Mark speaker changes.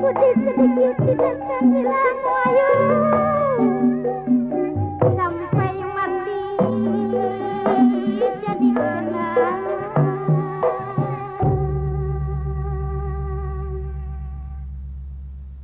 Speaker 1: Putih sedikit tidak hilang